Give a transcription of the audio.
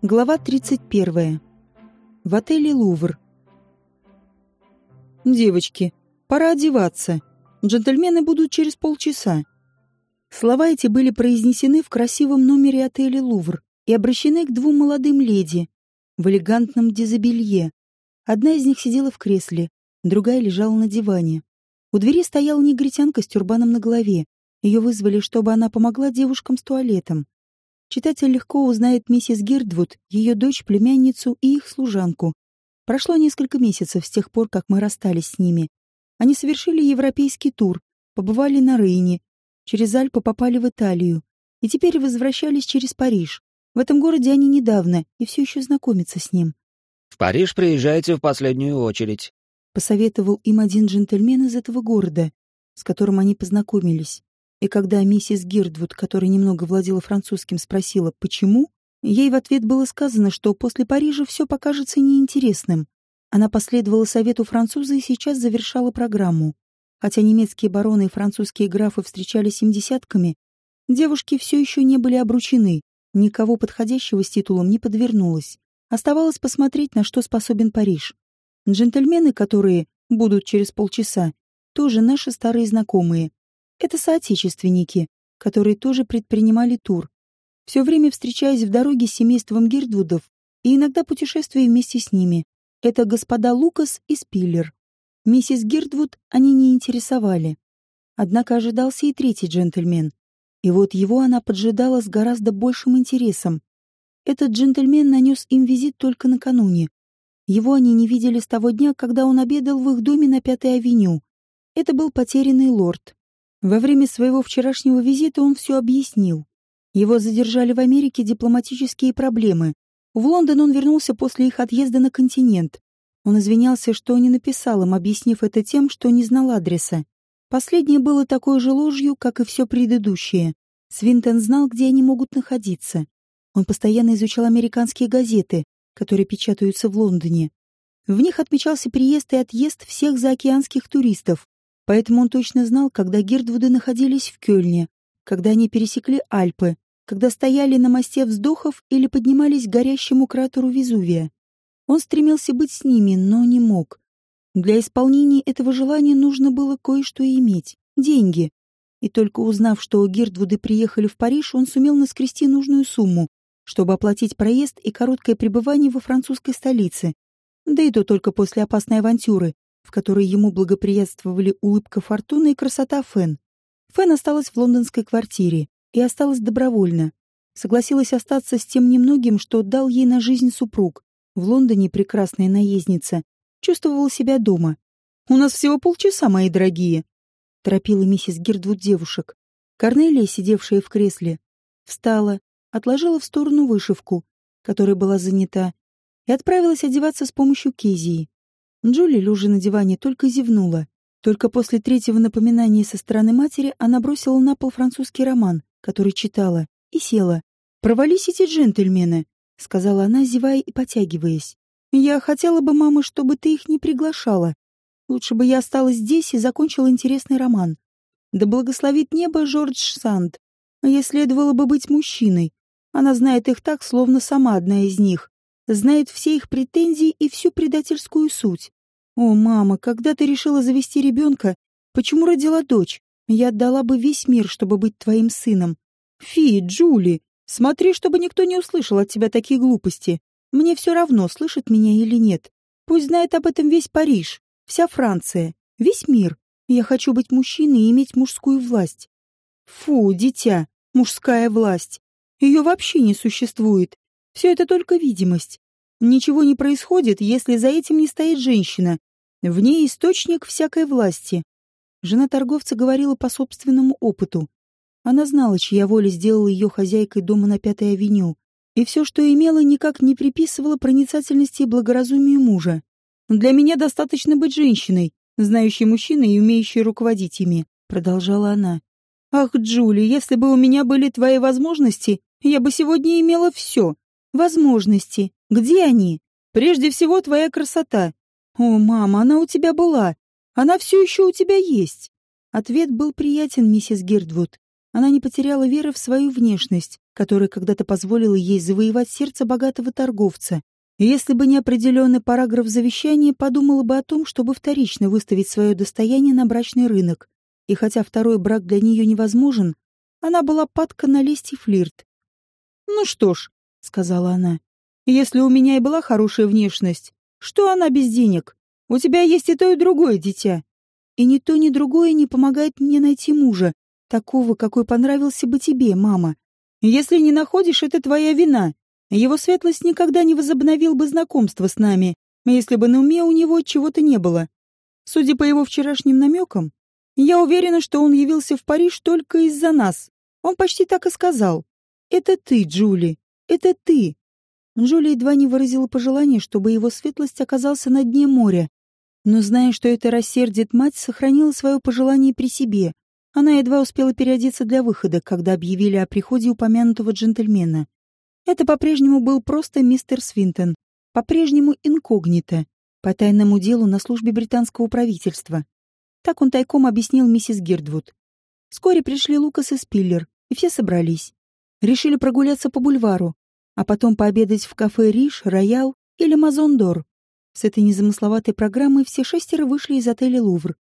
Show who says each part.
Speaker 1: Глава 31. В отеле «Лувр». «Девочки, пора одеваться. Джентльмены будут через полчаса». Слова эти были произнесены в красивом номере отеля «Лувр» и обращены к двум молодым леди в элегантном дизобелье. Одна из них сидела в кресле, другая лежала на диване. У двери стояла негритянка с тюрбаном на голове. Ее вызвали, чтобы она помогла девушкам с туалетом. Читатель легко узнает миссис Гирдвуд, ее дочь, племянницу и их служанку. Прошло несколько месяцев с тех пор, как мы расстались с ними. Они совершили европейский тур, побывали на Рейне, через Альпы попали в Италию и теперь возвращались через Париж. В этом городе они недавно и все еще знакомятся с ним.
Speaker 2: «В Париж приезжайте в последнюю очередь», —
Speaker 1: посоветовал им один джентльмен из этого города, с которым они познакомились. И когда миссис Гирдвуд, которая немного владела французским, спросила «почему?», ей в ответ было сказано, что после Парижа все покажется неинтересным. Она последовала совету француза и сейчас завершала программу. Хотя немецкие бароны и французские графы встречались им десятками, девушки все еще не были обручены, никого подходящего с титулом не подвернулось. Оставалось посмотреть, на что способен Париж. Джентльмены, которые будут через полчаса, тоже наши старые знакомые. Это соотечественники, которые тоже предпринимали тур, все время встречаясь в дороге с семейством Гирдвудов и иногда путешествуя вместе с ними. Это господа Лукас и Спиллер. Миссис Гирдвуд они не интересовали. Однако ожидался и третий джентльмен. И вот его она поджидала с гораздо большим интересом. Этот джентльмен нанес им визит только накануне. Его они не видели с того дня, когда он обедал в их доме на Пятой авеню. Это был потерянный лорд. Во время своего вчерашнего визита он все объяснил. Его задержали в Америке дипломатические проблемы. В Лондон он вернулся после их отъезда на континент. Он извинялся, что не написал им, объяснив это тем, что не знал адреса. Последнее было такой же ложью, как и все предыдущее. Свинтон знал, где они могут находиться. Он постоянно изучал американские газеты, которые печатаются в Лондоне. В них отмечался приезд и отъезд всех заокеанских туристов, Поэтому он точно знал, когда Гердвуды находились в Кёльне, когда они пересекли Альпы, когда стояли на мосте вздохов или поднимались к горящему кратеру Везувия. Он стремился быть с ними, но не мог. Для исполнения этого желания нужно было кое-что иметь — деньги. И только узнав, что Гердвуды приехали в Париж, он сумел наскрести нужную сумму, чтобы оплатить проезд и короткое пребывание во французской столице. Да и то только после опасной авантюры, в которой ему благоприятствовали улыбка Фортуны и красота Фен. Фен осталась в лондонской квартире и осталась добровольно. Согласилась остаться с тем немногим, что дал ей на жизнь супруг. В Лондоне прекрасная наездница. Чувствовала себя дома. «У нас всего полчаса, мои дорогие», — торопила миссис Гирдвуд девушек. Корнелия, сидевшая в кресле, встала, отложила в сторону вышивку, которая была занята, и отправилась одеваться с помощью Кезии. Джули, лежа на диване, только зевнула. Только после третьего напоминания со стороны матери она бросила на пол французский роман, который читала, и села. «Провались эти джентльмены», — сказала она, зевая и потягиваясь. «Я хотела бы, мама, чтобы ты их не приглашала. Лучше бы я осталась здесь и закончила интересный роман. Да благословит небо Жордж Санд. Ей следовало бы быть мужчиной. Она знает их так, словно сама одна из них знает все их претензии и всю предательскую суть. О, мама, когда ты решила завести ребенка, почему родила дочь? Я отдала бы весь мир, чтобы быть твоим сыном. Фи, Джули, смотри, чтобы никто не услышал от тебя такие глупости. Мне все равно, слышит меня или нет. Пусть знает об этом весь Париж, вся Франция, весь мир. Я хочу быть мужчиной и иметь мужскую власть. Фу, дитя, мужская власть. Ее вообще не существует. Все это только видимость. Ничего не происходит, если за этим не стоит женщина. В ней источник всякой власти. Жена торговца говорила по собственному опыту. Она знала, чья воля сделала ее хозяйкой дома на Пятой авеню, и все, что имела, никак не приписывала проницательности и благоразумию мужа. «Для меня достаточно быть женщиной, знающей мужчины и умеющей руководить ими», — продолжала она. «Ах, Джули, если бы у меня были твои возможности, я бы сегодня имела все. Возможности. Где они? Прежде всего, твоя красота. О, мама, она у тебя была. Она все еще у тебя есть. Ответ был приятен, миссис Гердвуд. Она не потеряла веры в свою внешность, которая когда-то позволила ей завоевать сердце богатого торговца. И если бы не определенный параграф завещания, подумала бы о том, чтобы вторично выставить свое достояние на брачный рынок. И хотя второй брак для нее невозможен, она была падка на лесть флирт. «Ну что ж», — сказала она, — «если у меня и была хорошая внешность, что она без денег? У тебя есть и то, и другое дитя. И ни то, ни другое не помогает мне найти мужа, такого, какой понравился бы тебе, мама. Если не находишь, это твоя вина. Его светлость никогда не возобновил бы знакомство с нами, если бы на уме у него чего-то не было. Судя по его вчерашним намекам, я уверена, что он явился в Париж только из-за нас. Он почти так и сказал. «Это ты, Джули, это ты». Джули едва не выразила пожелание, чтобы его светлость оказался на дне моря. Но, зная, что это рассердит мать, сохранила свое пожелание при себе. Она едва успела переодеться для выхода, когда объявили о приходе упомянутого джентльмена. Это по-прежнему был просто мистер Свинтон, по-прежнему инкогнито, по тайному делу на службе британского правительства. Так он тайком объяснил миссис Гирдвуд. Вскоре пришли Лукас и Спиллер, и все собрались. Решили прогуляться по бульвару, а потом пообедать в кафе «Риш», «Роял» или «Мазондор». С этой незамысловатой программой все шестеро вышли из отеля «Лувр»